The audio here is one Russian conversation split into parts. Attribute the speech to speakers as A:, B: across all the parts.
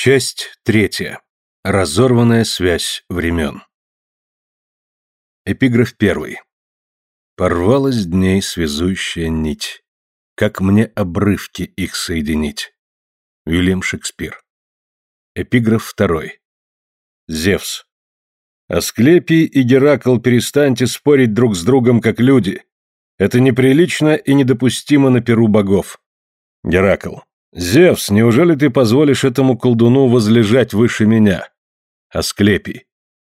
A: Часть третья. Разорванная связь времен. Эпиграф первый. Порвалась дней связующая нить. Как мне обрывки их соединить? Уильям Шекспир. Эпиграф второй. Зевс. Асклепий и Геракл, перестаньте спорить друг с другом, как люди. Это неприлично и недопустимо на перу богов. Геракл. «Зевс, неужели ты позволишь этому колдуну возлежать выше меня?» Асклепий.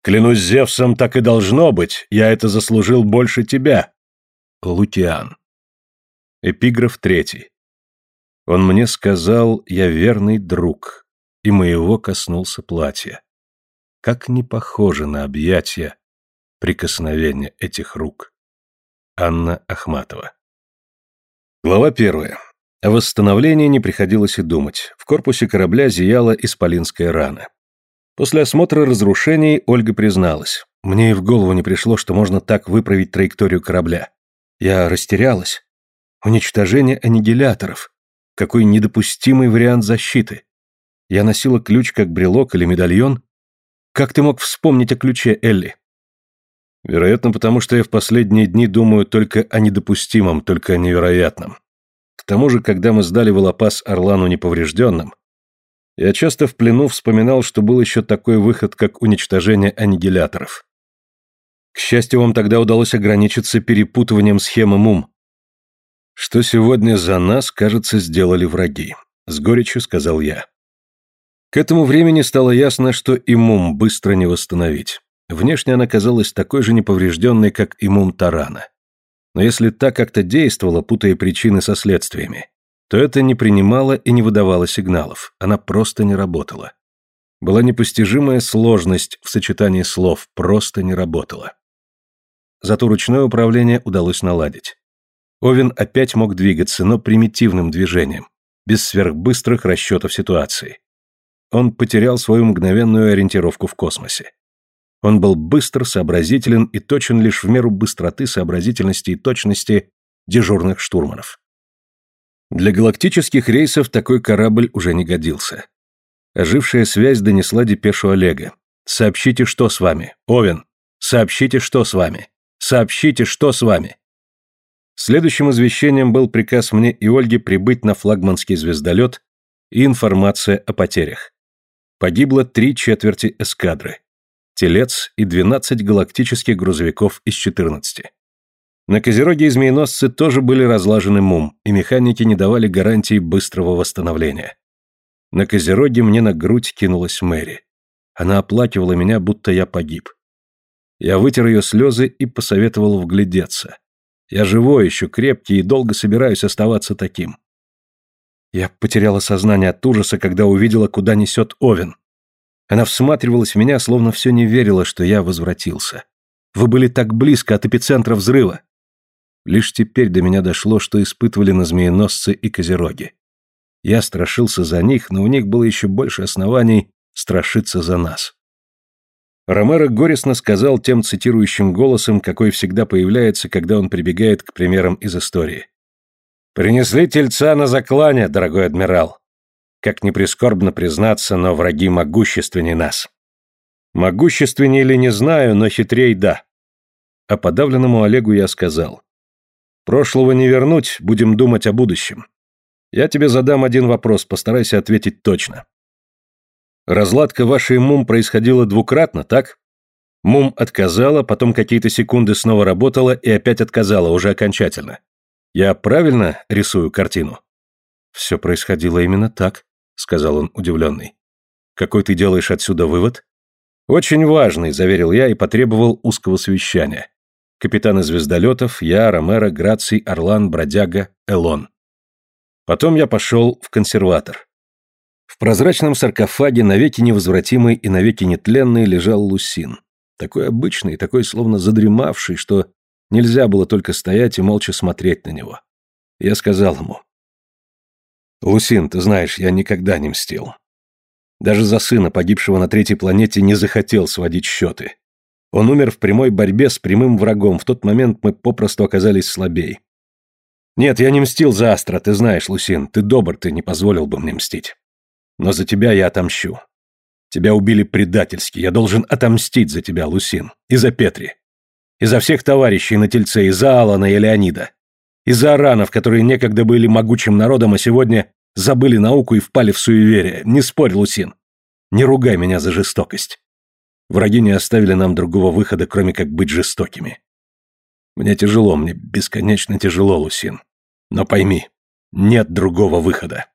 A: «Клянусь Зевсом, так и должно быть, я это заслужил больше тебя». Лукиан. Эпиграф третий. Он мне сказал, я верный друг, и моего коснулся платья. Как не похоже на объятия, прикосновение этих рук. Анна Ахматова. Глава первая. О восстановлении не приходилось и думать. В корпусе корабля зияла исполинская рана. После осмотра разрушений Ольга призналась. Мне и в голову не пришло, что можно так выправить траекторию корабля. Я растерялась. Уничтожение аннигиляторов. Какой недопустимый вариант защиты. Я носила ключ как брелок или медальон. Как ты мог вспомнить о ключе, Элли? Вероятно, потому что я в последние дни думаю только о недопустимом, только о невероятном. К тому же, когда мы сдали Волопас Орлану неповрежденным, я часто в плену вспоминал, что был еще такой выход, как уничтожение аннигиляторов. К счастью, вам тогда удалось ограничиться перепутыванием схемы МУМ. Что сегодня за нас, кажется, сделали враги, с горечью сказал я. К этому времени стало ясно, что и МУМ быстро не восстановить. Внешне она казалась такой же неповрежденной, как и МУМ Тарана. Но если та как-то действовала, путая причины со следствиями, то это не принимало и не выдавало сигналов, она просто не работала. Была непостижимая сложность в сочетании слов, просто не работала. Зато ручное управление удалось наладить. Овен опять мог двигаться, но примитивным движением, без сверхбыстрых расчетов ситуации. Он потерял свою мгновенную ориентировку в космосе. Он был быстр, сообразителен и точен лишь в меру быстроты, сообразительности и точности дежурных штурманов. Для галактических рейсов такой корабль уже не годился. Ожившая связь донесла депешу Олега. «Сообщите, что с вами. Овен. Сообщите, что с вами. Сообщите, что с вами». Следующим извещением был приказ мне и Ольге прибыть на флагманский звездолет и информация о потерях. Погибло три четверти эскадры телец и 12 галактических грузовиков из 14. На Козероге и Змееносцы тоже были разлажены МУМ, и механики не давали гарантии быстрого восстановления. На Козероге мне на грудь кинулась Мэри. Она оплакивала меня, будто я погиб. Я вытер ее слезы и посоветовал вглядеться. Я живой еще, крепкий и долго собираюсь оставаться таким. Я потеряла сознание от ужаса, когда увидела, куда несет Овен. Она всматривалась в меня, словно все не верила, что я возвратился. Вы были так близко от эпицентра взрыва. Лишь теперь до меня дошло, что испытывали на змееносцы и козероги. Я страшился за них, но у них было еще больше оснований страшиться за нас. Ромеро горестно сказал тем цитирующим голосом, какой всегда появляется, когда он прибегает к примерам из истории. «Принесли тельца на заклане, дорогой адмирал. Как ни прискорбно признаться, но враги могущественнее нас. Могущественнее ли не знаю, но хитрей да. А подавленному Олегу я сказал. Прошлого не вернуть, будем думать о будущем. Я тебе задам один вопрос, постарайся ответить точно. Разладка вашей МУМ происходила двукратно, так? МУМ отказала, потом какие-то секунды снова работала и опять отказала, уже окончательно. Я правильно рисую картину? Все происходило именно так сказал он удивленный. Какой ты делаешь отсюда вывод? Очень важный, заверил я и потребовал узкого совещания. Капитаны звездолетов, я, Ромеро, Граций, Орлан, Бродяга, Элон. Потом я пошел в консерватор. В прозрачном саркофаге, навеки невозвратимый и навеки нетленный, лежал Лусин. Такой обычный, такой словно задремавший, что нельзя было только стоять и молча смотреть на него. Я сказал ему, Лусин, ты знаешь, я никогда не мстил. Даже за сына, погибшего на третьей планете, не захотел сводить счеты. Он умер в прямой борьбе с прямым врагом, в тот момент мы попросту оказались слабей. Нет, я не мстил за Астра, ты знаешь, Лусин, ты добр, ты не позволил бы мне мстить. Но за тебя я отомщу. Тебя убили предательски, я должен отомстить за тебя, Лусин, и за Петри. И за всех товарищей на Тельце, и за Алана и Леонида. И за аранов, которые некогда были могучим народом, а сегодня забыли науку и впали в суеверие. Не спорь, Лусин. Не ругай меня за жестокость. Враги не оставили нам другого выхода, кроме как быть жестокими. Мне тяжело, мне бесконечно тяжело, Лусин. Но пойми, нет другого выхода.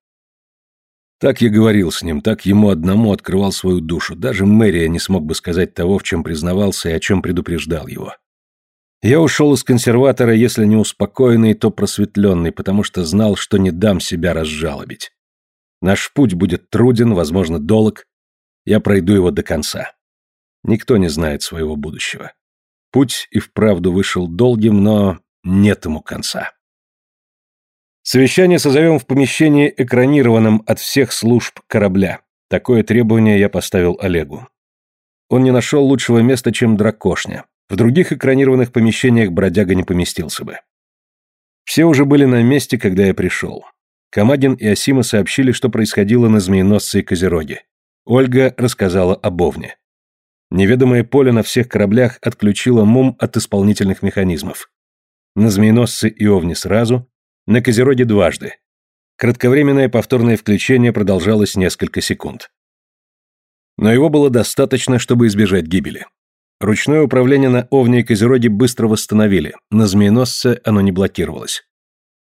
A: Так я говорил с ним, так ему одному открывал свою душу. Даже Мэрия не смог бы сказать того, в чем признавался и о чем предупреждал его. Я ушел из консерватора, если не успокоенный, то просветленный, потому что знал, что не дам себя разжалобить. Наш путь будет труден, возможно, долг. Я пройду его до конца. Никто не знает своего будущего. Путь и вправду вышел долгим, но нет ему конца. Совещание созовем в помещении, экранированном от всех служб корабля. Такое требование я поставил Олегу. Он не нашел лучшего места, чем дракошня. В других экранированных помещениях бродяга не поместился бы. Все уже были на месте, когда я пришел. Камадин и Асима сообщили, что происходило на Змееносце и Козероге. Ольга рассказала об Овне. Неведомое поле на всех кораблях отключило МУМ от исполнительных механизмов. На Змееносце и Овне сразу, на Козероге дважды. Кратковременное повторное включение продолжалось несколько секунд. Но его было достаточно, чтобы избежать гибели. Ручное управление на Овне и Козероге быстро восстановили, на Змееносце оно не блокировалось.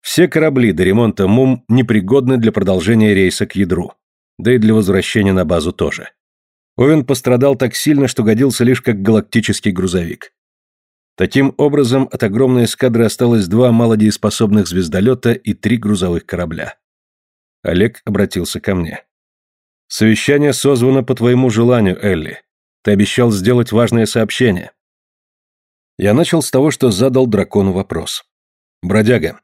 A: Все корабли до ремонта МУМ непригодны для продолжения рейса к ядру, да и для возвращения на базу тоже. Овен пострадал так сильно, что годился лишь как галактический грузовик. Таким образом, от огромной эскадры осталось два малодееспособных звездолета и три грузовых корабля. Олег обратился ко мне. «Совещание созвано по твоему желанию, Элли. Ты обещал сделать важное сообщение». Я начал с того, что задал дракону вопрос. «Бродяга,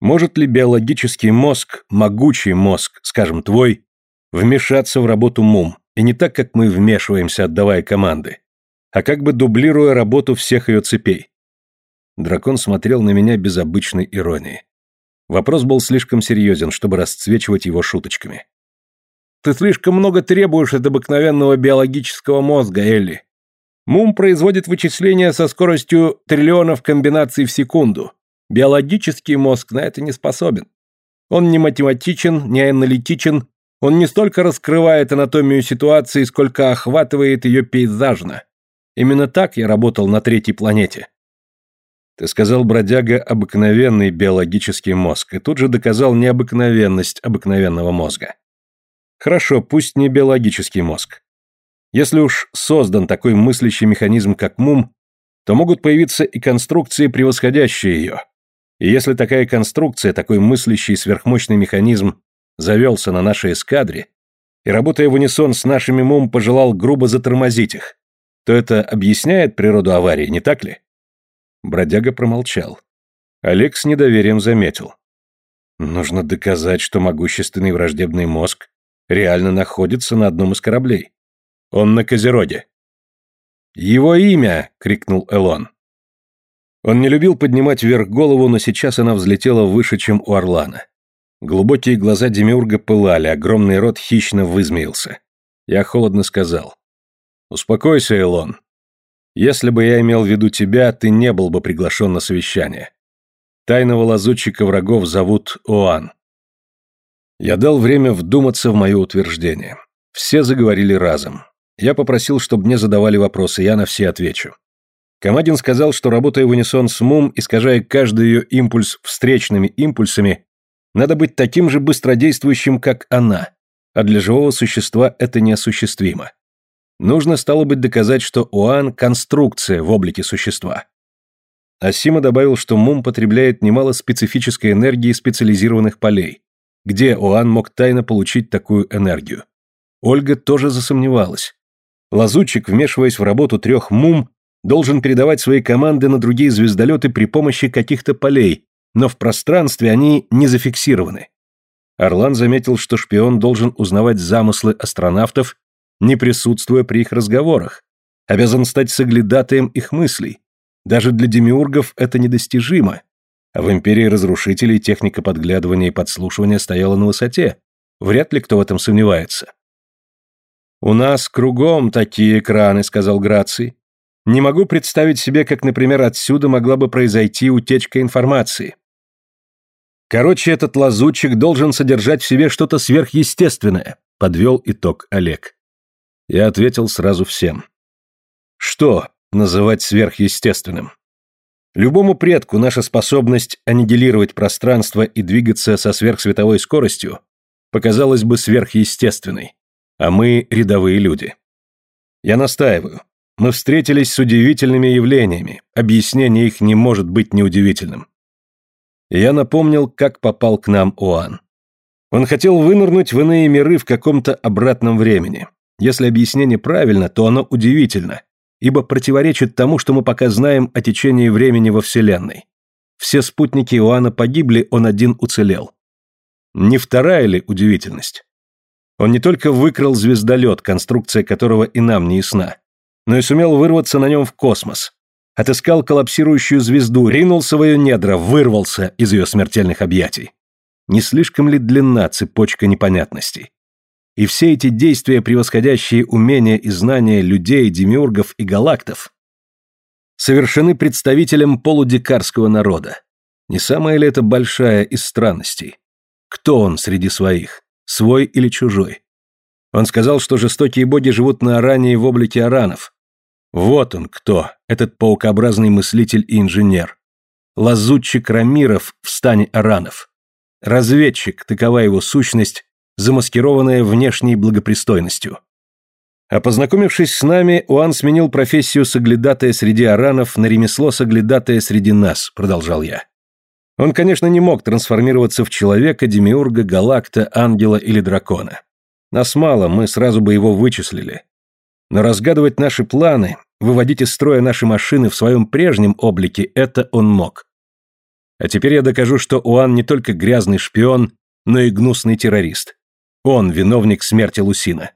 A: может ли биологический мозг, могучий мозг, скажем, твой, вмешаться в работу МУМ, и не так, как мы вмешиваемся, отдавая команды, а как бы дублируя работу всех ее цепей. Дракон смотрел на меня без обычной иронии. Вопрос был слишком серьезен, чтобы расцвечивать его шуточками. «Ты слишком много требуешь от обыкновенного биологического мозга, Элли. Мум производит вычисления со скоростью триллионов комбинаций в секунду. Биологический мозг на это не способен. Он не математичен, не аналитичен, он не столько раскрывает анатомию ситуации, сколько охватывает ее пейзажно. Именно так я работал на третьей планете. Ты сказал, бродяга, обыкновенный биологический мозг, и тут же доказал необыкновенность обыкновенного мозга. Хорошо, пусть не биологический мозг. Если уж создан такой мыслящий механизм, как МУМ, то могут появиться и конструкции, превосходящие ее. И если такая конструкция, такой мыслящий сверхмощный механизм завелся на нашей эскадре и, работая в унисон с нашими МУМ, пожелал грубо затормозить их, то это объясняет природу аварии, не так ли? Бродяга промолчал. Олег с недоверием заметил. Нужно доказать, что могущественный враждебный мозг реально находится на одном из кораблей. Он на Козероге. «Его имя!» — крикнул Элон. Он не любил поднимать вверх голову, но сейчас она взлетела выше, чем у Орлана. Глубокие глаза Демиурга пылали, огромный рот хищно вызмеился. Я холодно сказал. «Успокойся, Элон. Если бы я имел в виду тебя, ты не был бы приглашен на совещание. Тайного лазутчика врагов зовут Оан». Я дал время вдуматься в мое утверждение. Все заговорили разом. Я попросил, чтобы мне задавали вопросы, я на все отвечу. Камадин сказал, что работая в унисон с МУМ, искажая каждый ее импульс встречными импульсами, надо быть таким же быстродействующим, как она, а для живого существа это неосуществимо. Нужно, стало быть, доказать, что ОАН – конструкция в облике существа. Асима добавил, что МУМ потребляет немало специфической энергии специализированных полей. Где ОАН мог тайно получить такую энергию? Ольга тоже засомневалась. Лазутчик, вмешиваясь в работу трех МУМ, должен передавать свои команды на другие звездолеты при помощи каких-то полей, но в пространстве они не зафиксированы. Орлан заметил, что шпион должен узнавать замыслы астронавтов не присутствуя при их разговорах, обязан стать соглядатаем их мыслей. Даже для демиургов это недостижимо. А в империи разрушителей техника подглядывания и подслушивания стояла на высоте. Вряд ли кто в этом сомневается. «У нас кругом такие экраны», — сказал Граций. «Не могу представить себе, как, например, отсюда могла бы произойти утечка информации. Короче, этот лазутчик должен содержать в себе что-то сверхъестественное», — подвел итог Олег. Я ответил сразу всем. «Что называть сверхъестественным?» Любому предку наша способность аннигилировать пространство и двигаться со сверхсветовой скоростью показалась бы сверхъестественной, а мы рядовые люди. Я настаиваю. Мы встретились с удивительными явлениями, объяснение их не может быть неудивительным. я напомнил, как попал к нам Оан. Он хотел вынырнуть в иные миры в каком-то обратном времени. Если объяснение правильно, то оно удивительно, ибо противоречит тому, что мы пока знаем о течении времени во Вселенной. Все спутники Иоанна погибли, он один уцелел. Не вторая ли удивительность? Он не только выкрал звездолет, конструкция которого и нам не ясна, но и сумел вырваться на нем в космос. Отыскал коллапсирующую звезду, ринулся в ее недра, вырвался из ее смертельных объятий. Не слишком ли длинна цепочка непонятностей? И все эти действия, превосходящие умения и знания людей, демиургов и галактов, совершены представителем полудикарского народа. Не самая ли это большая из странностей? Кто он среди своих? Свой или чужой? Он сказал, что жестокие боги живут на Аране и в облике аранов. Вот он кто, этот паукообразный мыслитель и инженер. Лазутчик Рамиров в стане аранов. Разведчик, такова его сущность, замаскированная внешней благопристойностью. А познакомившись с нами, Уан сменил профессию соглядатая среди аранов на ремесло соглядатая среди нас, продолжал я. Он, конечно, не мог трансформироваться в человека, демиурга, галакта, ангела или дракона. Нас мало, мы сразу бы его вычислили. Но разгадывать наши планы, выводить из строя наши машины в своем прежнем облике, это он мог. А теперь я докажу, что Уан не только грязный шпион, но и гнусный террорист. Он виновник смерти Лусина.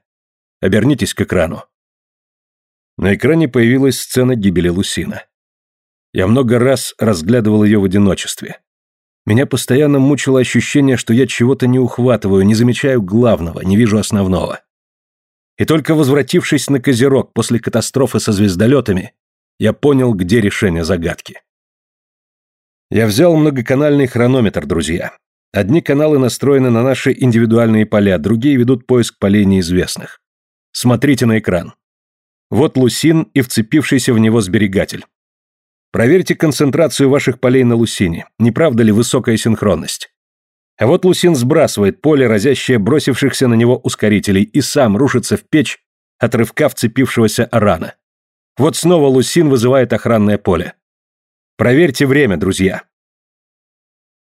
A: Обернитесь к экрану. На экране появилась сцена гибели Лусина. Я много раз разглядывал ее в одиночестве. Меня постоянно мучило ощущение, что я чего-то не ухватываю, не замечаю главного, не вижу основного. И только возвратившись на Козерог после катастрофы со звездолетами, я понял, где решение загадки. Я взял многоканальный хронометр, друзья. Одни каналы настроены на наши индивидуальные поля, другие ведут поиск полей неизвестных. Смотрите на экран. Вот лусин и вцепившийся в него сберегатель. Проверьте концентрацию ваших полей на лусине. Не правда ли высокая синхронность? А вот лусин сбрасывает поле, разящее бросившихся на него ускорителей, и сам рушится в печь от рывка вцепившегося арана. Вот снова лусин вызывает охранное поле. Проверьте время, друзья.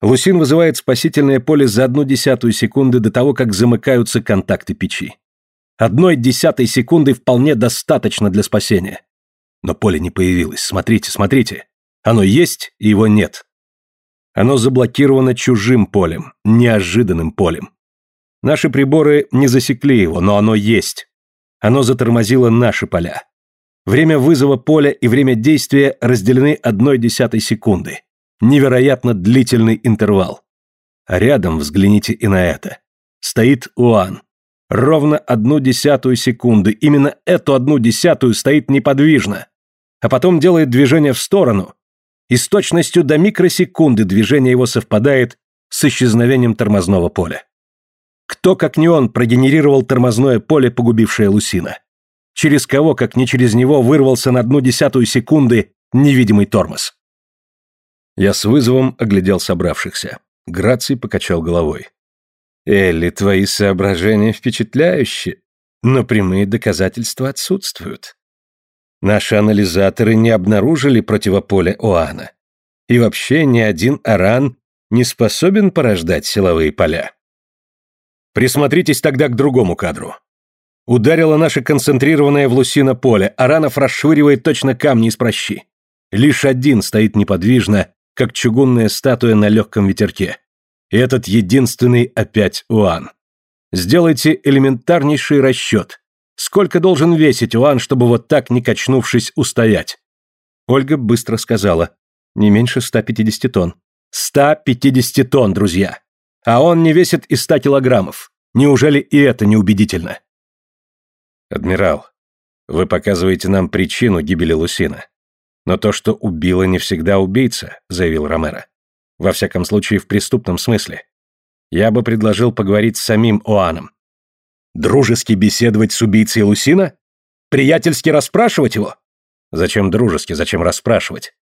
A: Лусин вызывает спасительное поле за одну десятую секунды до того, как замыкаются контакты печи. Одной десятой секунды вполне достаточно для спасения. Но поле не появилось. Смотрите, смотрите. Оно есть, и его нет. Оно заблокировано чужим полем, неожиданным полем. Наши приборы не засекли его, но оно есть. Оно затормозило наши поля. Время вызова поля и время действия разделены одной десятой секунды. Невероятно длительный интервал. А рядом, взгляните и на это, стоит Уан. Ровно одну десятую секунды, именно эту одну десятую стоит неподвижно. А потом делает движение в сторону, и с точностью до микросекунды движение его совпадает с исчезновением тормозного поля. Кто, как не он, прогенерировал тормозное поле, погубившее Лусина? Через кого, как не через него, вырвался на одну десятую секунды невидимый тормоз? Я с вызовом оглядел собравшихся. Граций покачал головой. «Элли, твои соображения впечатляющие, но прямые доказательства отсутствуют. Наши анализаторы не обнаружили противополя Оана. И вообще ни один аран не способен порождать силовые поля. Присмотритесь тогда к другому кадру. Ударило наше концентрированное в лусино поле, аранов расшвыривает точно камни из прощи. Лишь один стоит неподвижно, как чугунная статуя на легком ветерке. И этот единственный опять Уан. Сделайте элементарнейший расчет. Сколько должен весить Уан, чтобы вот так, не качнувшись, устоять? Ольга быстро сказала. Не меньше 150 тонн. 150 тонн, друзья. А он не весит и 100 килограммов. Неужели и это неубедительно? Адмирал, вы показываете нам причину гибели Лусина. Но то, что убило, не всегда убийца, заявил Ромеро. Во всяком случае, в преступном смысле. Я бы предложил поговорить с самим Оаном. Дружески беседовать с убийцей Лусина? Приятельски расспрашивать его? Зачем дружески, зачем расспрашивать?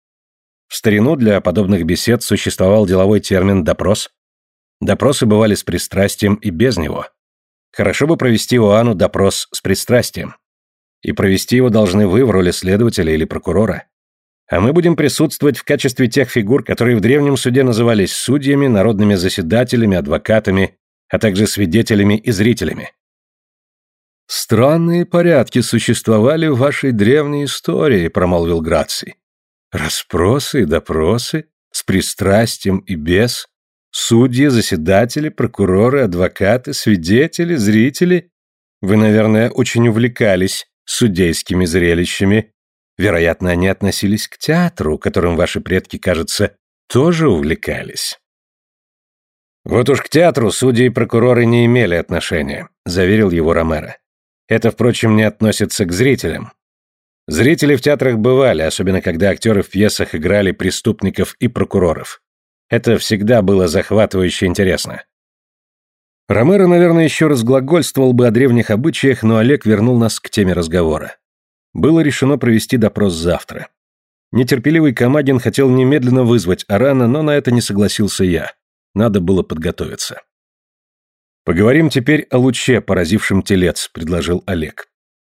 A: В старину для подобных бесед существовал деловой термин «допрос». Допросы бывали с пристрастием и без него. Хорошо бы провести Оану допрос с пристрастием. И провести его должны вы в роли следователя или прокурора. А мы будем присутствовать в качестве тех фигур, которые в древнем суде назывались судьями, народными заседателями, адвокатами, а также свидетелями и зрителями. «Странные порядки существовали в вашей древней истории», — промолвил Граций. «Расспросы и допросы, с пристрастием и без, судьи, заседатели, прокуроры, адвокаты, свидетели, зрители. Вы, наверное, очень увлекались судейскими зрелищами. Вероятно, они относились к театру, которым ваши предки, кажется, тоже увлекались». «Вот уж к театру судьи и прокуроры не имели отношения», — заверил его Ромеро. Это, впрочем, не относится к зрителям. Зрители в театрах бывали, особенно когда актеры в пьесах играли преступников и прокуроров. Это всегда было захватывающе интересно. Ромеро, наверное, еще раз глагольствовал бы о древних обычаях, но Олег вернул нас к теме разговора. Было решено провести допрос завтра. Нетерпеливый Камагин хотел немедленно вызвать Арана, но на это не согласился я. Надо было подготовиться. «Поговорим теперь о луче, поразившем телец», — предложил Олег.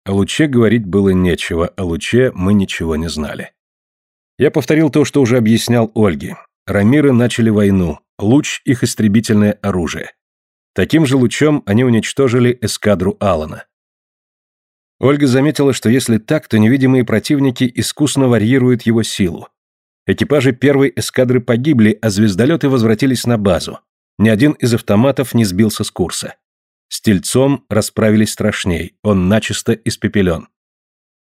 A: О луче говорить было нечего, о луче мы ничего не знали. Я повторил то, что уже объяснял Ольге. Рамиры начали войну, луч — их истребительное оружие. Таким же лучом они уничтожили эскадру Алана. Ольга заметила, что если так, то невидимые противники искусно варьируют его силу. Экипажи первой эскадры погибли, а звездолеты возвратились на базу. Ни один из автоматов не сбился с курса. С тельцом расправились страшней, он начисто испепелен.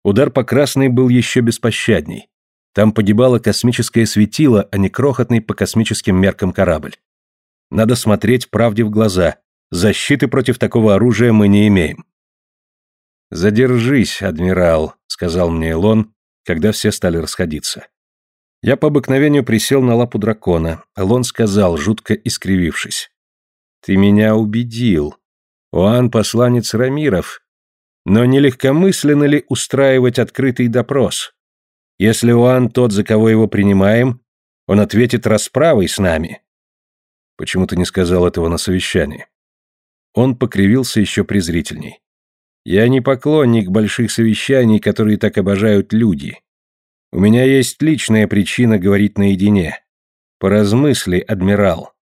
A: Удар по красной был еще беспощадней. Там погибало космическое светило, а не крохотный по космическим меркам корабль. Надо смотреть правде в глаза. Защиты против такого оружия мы не имеем. «Задержись, адмирал», — сказал мне Элон, когда все стали расходиться. Я по обыкновению присел на лапу дракона. Элон сказал, жутко искривившись. «Ты меня убедил. Оан — посланец Рамиров. Но не легкомысленно ли устраивать открытый допрос? Если Оан тот, за кого его принимаем, он ответит расправой с нами». Почему ты не сказал этого на совещании? Он покривился еще презрительней. «Я не поклонник больших совещаний, которые так обожают люди. У меня есть личная причина говорить наедине. Поразмысли, адмирал.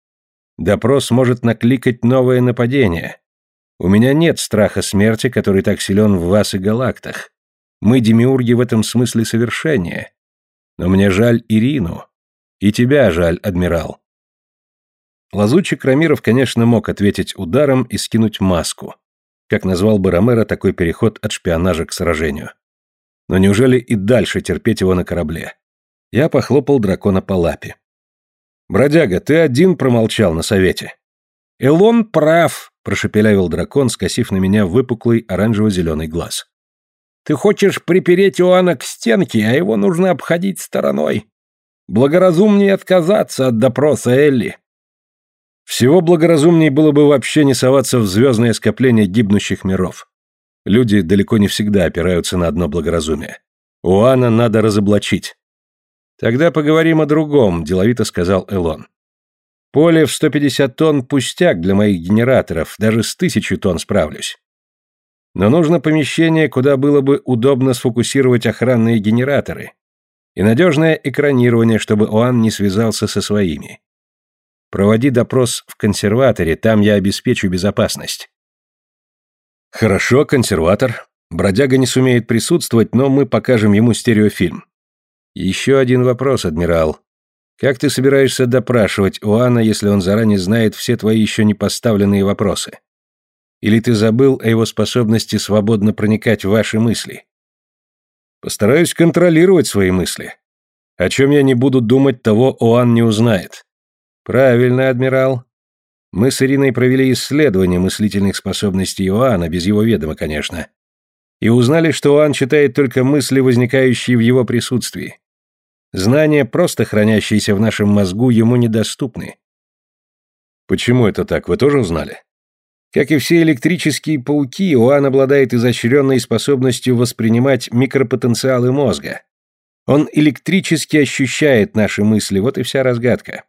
A: Допрос может накликать новое нападение. У меня нет страха смерти, который так силен в вас и галактах. Мы, демиурги, в этом смысле совершеннее. Но мне жаль Ирину. И тебя жаль, адмирал. Лазучик Рамиров, конечно, мог ответить ударом и скинуть маску, как назвал бы Ромеро такой переход от шпионажа к сражению. Но неужели и дальше терпеть его на корабле? Я похлопал дракона по лапе. «Бродяга, ты один промолчал на совете». «Элон прав», — прошепелявил дракон, скосив на меня выпуклый оранжево-зеленый глаз. «Ты хочешь припереть Иоанна к стенке, а его нужно обходить стороной. Благоразумнее отказаться от допроса Элли». Всего благоразумней было бы вообще не соваться в звездное скопление гибнущих миров. Люди далеко не всегда опираются на одно благоразумие. Уана надо разоблачить. Тогда поговорим о другом, деловито сказал Элон. Поле в 150 тонн пустяк для моих генераторов, даже с тысячу тонн справлюсь. Но нужно помещение, куда было бы удобно сфокусировать охранные генераторы. И надежное экранирование, чтобы Оан не связался со своими. Проводи допрос в консерваторе, там я обеспечу безопасность. Хорошо, консерватор. Бродяга не сумеет присутствовать, но мы покажем ему стереофильм. Еще один вопрос, адмирал. Как ты собираешься допрашивать Уана, если он заранее знает все твои еще не поставленные вопросы? Или ты забыл о его способности свободно проникать в ваши мысли? Постараюсь контролировать свои мысли. О чем я не буду думать, того Оан не узнает. Правильно, адмирал. Мы с Ириной провели исследование мыслительных способностей Иоанна, без его ведома, конечно, и узнали, что Иоанн читает только мысли, возникающие в его присутствии. Знания, просто хранящиеся в нашем мозгу, ему недоступны. Почему это так, вы тоже узнали? Как и все электрические пауки, Иоанн обладает изощренной способностью воспринимать микропотенциалы мозга. Он электрически ощущает наши мысли, вот и вся разгадка.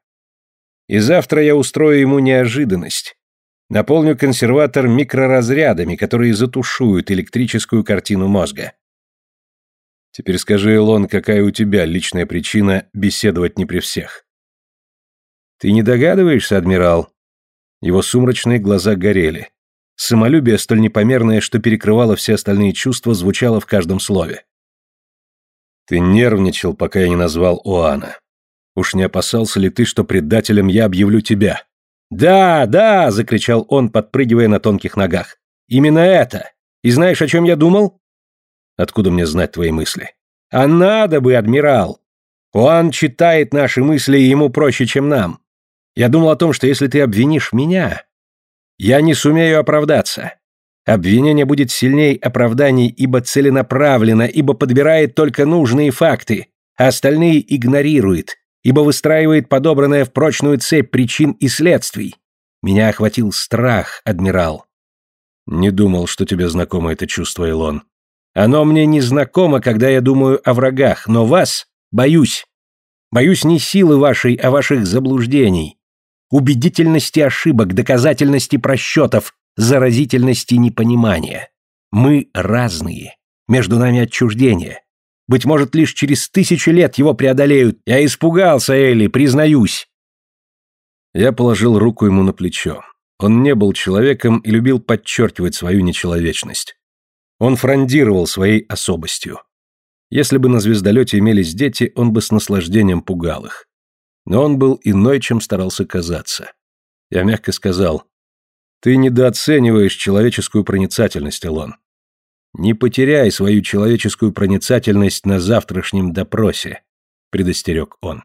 A: И завтра я устрою ему неожиданность. Наполню консерватор микроразрядами, которые затушуют электрическую картину мозга. Теперь скажи, Илон, какая у тебя личная причина беседовать не при всех? Ты не догадываешься, адмирал? Его сумрачные глаза горели. Самолюбие, столь непомерное, что перекрывало все остальные чувства, звучало в каждом слове. Ты нервничал, пока я не назвал Оана. Уж не опасался ли ты, что предателем я объявлю тебя? Да, да, закричал он, подпрыгивая на тонких ногах. Именно это. И знаешь, о чем я думал? Откуда мне знать твои мысли? А надо бы, адмирал. Он читает наши мысли, и ему проще, чем нам. Я думал о том, что если ты обвинишь меня, я не сумею оправдаться. Обвинение будет сильней оправданий, ибо целенаправленно, ибо подбирает только нужные факты, а остальные игнорирует, ибо выстраивает подобранное в прочную цепь причин и следствий. Меня охватил страх, адмирал. Не думал, что тебе знакомо это чувство, Илон. Оно мне не знакомо, когда я думаю о врагах, но вас боюсь. Боюсь не силы вашей, а ваших заблуждений. Убедительности ошибок, доказательности просчетов, заразительности непонимания. Мы разные. Между нами отчуждение. Быть может, лишь через тысячу лет его преодолеют. Я испугался, Элли, признаюсь. Я положил руку ему на плечо. Он не был человеком и любил подчеркивать свою нечеловечность. Он фрондировал своей особостью. Если бы на звездолете имелись дети, он бы с наслаждением пугал их. Но он был иной, чем старался казаться. Я мягко сказал, «Ты недооцениваешь человеческую проницательность, Элон. Не потеряй свою человеческую проницательность на завтрашнем допросе», — предостерег он.